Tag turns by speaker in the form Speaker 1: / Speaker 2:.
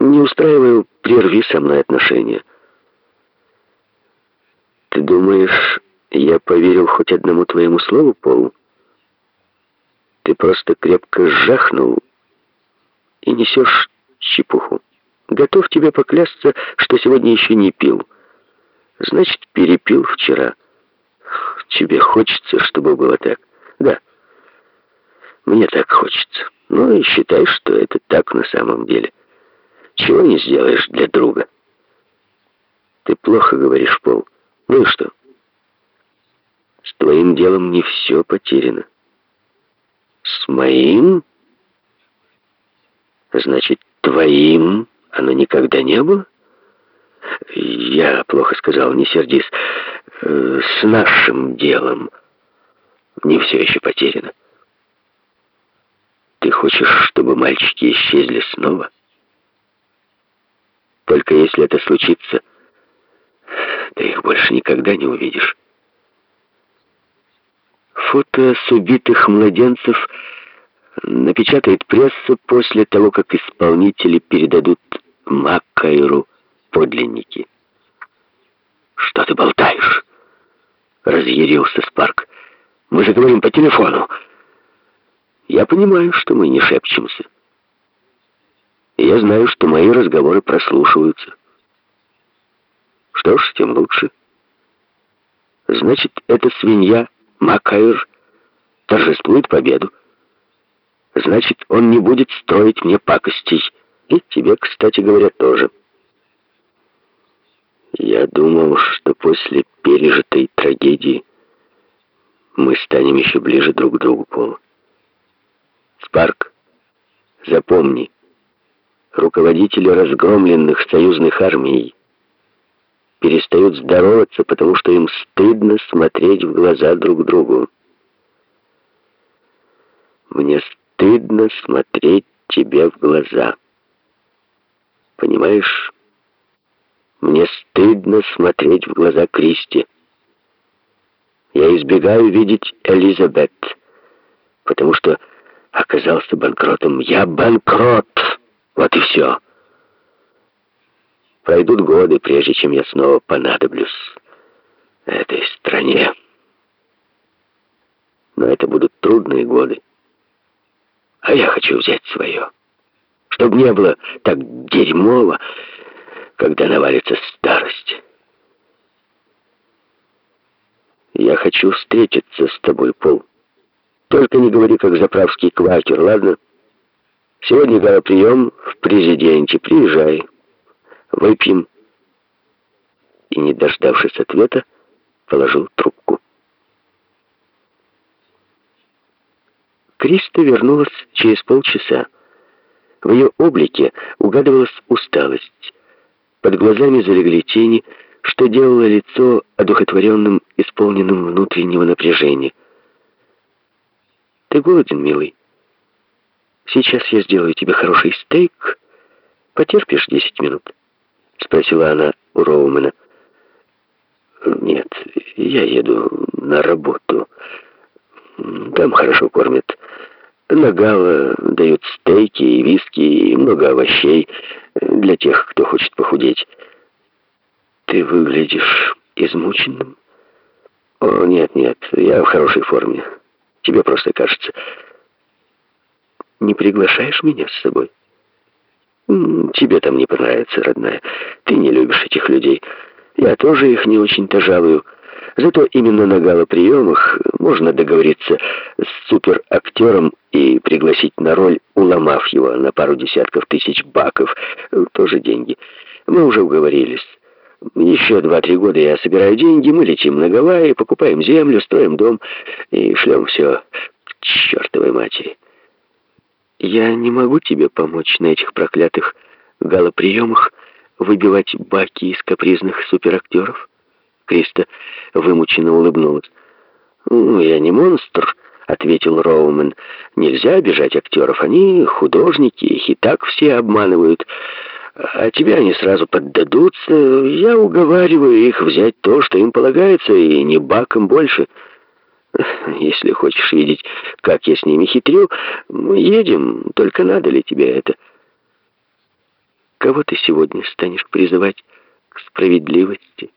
Speaker 1: Не устраиваю, прерви со мной отношения. Ты думаешь, я поверил хоть одному твоему слову, Пол? Ты просто крепко жахнул и несешь чепуху. Готов тебе поклясться, что сегодня еще не пил. Значит, перепил вчера. Тебе хочется, чтобы было так? Да. Мне так хочется. Ну и считай, что это так на самом деле. Чего не сделаешь для друга? Ты плохо говоришь, Пол. Ну и что? С твоим делом не все потеряно. С моим? Значит, твоим оно никогда не было? Я плохо сказал, не сердись. Э, с нашим делом не все еще потеряно. Ты хочешь, чтобы мальчики исчезли снова? Только если это случится, ты их больше никогда не увидишь. Фото с убитых младенцев напечатает пресса после того, как исполнители передадут Маккайру подлинники. «Что ты болтаешь?» — разъярился Спарк. «Мы же говорим по телефону». «Я понимаю, что мы не шепчемся. Я знаю, что мои разговоры прослушиваются. Что ж, тем лучше. Значит, эта свинья Макайр торжествует победу. Значит, он не будет строить мне пакостей. И тебе, кстати говоря, тоже. Я думал, что после пережитой трагедии мы станем еще ближе друг к другу, Пол. Спарк, запомни, руководители разгромленных союзных армий перестают здороваться, потому что им стыдно смотреть в глаза друг другу. Мне стыдно смотреть тебе в глаза. Понимаешь, мне стыдно смотреть в глаза Кристи. Я избегаю видеть Элизабет, потому что оказался банкротом. Я банкрот! Вот и все. Пройдут годы, прежде чем я снова понадоблюсь этой стране. Но это будут трудные годы. А я хочу взять свое. Чтобы не было так дерьмово, когда навалится старость. Я хочу встретиться с тобой, Пол. Только не говори, как заправский квакер, ладно? Сегодня прием в президенте. Приезжай. Выпьем. И, не дождавшись ответа, положил трубку. Криста вернулась через полчаса. В ее облике угадывалась усталость. Под глазами залегли тени, что делало лицо одухотворенным, исполненным внутреннего напряжения. «Ты голоден, милый? Сейчас я сделаю тебе хороший стейк. Потерпишь десять минут?» — спросила она у Роумена. «Нет, я еду на работу. Там хорошо кормят. На гала дают стейки и виски, и много овощей для тех, кто хочет похудеть. Ты выглядишь измученным? О, нет, нет, я в хорошей форме. Тебе просто кажется. Не приглашаешь меня с собой? Тебе там не понравится, родная. Ты не любишь этих людей. Я тоже их не очень-то жалую. Зато именно на галоприемах можно договориться с суперактером и пригласить на роль, уломав его на пару десятков тысяч баков. Тоже деньги. Мы уже уговорились. Еще два-три года я собираю деньги, мы летим на Гавайи, покупаем землю, строим дом и шлем все к чертовой матери. Я не могу тебе помочь на этих проклятых галоприемах выбивать баки из капризных суперактеров. Криста вымученно улыбнулась. «Ну, я не монстр», — ответил Роумен. «Нельзя обижать актеров. Они художники, их и так все обманывают. А тебе они сразу поддадутся. Я уговариваю их взять то, что им полагается, и не баком больше». Если хочешь видеть, как я с ними хитрю, мы едем, только надо ли тебе это?» кого ты сегодня станешь призывать к справедливости?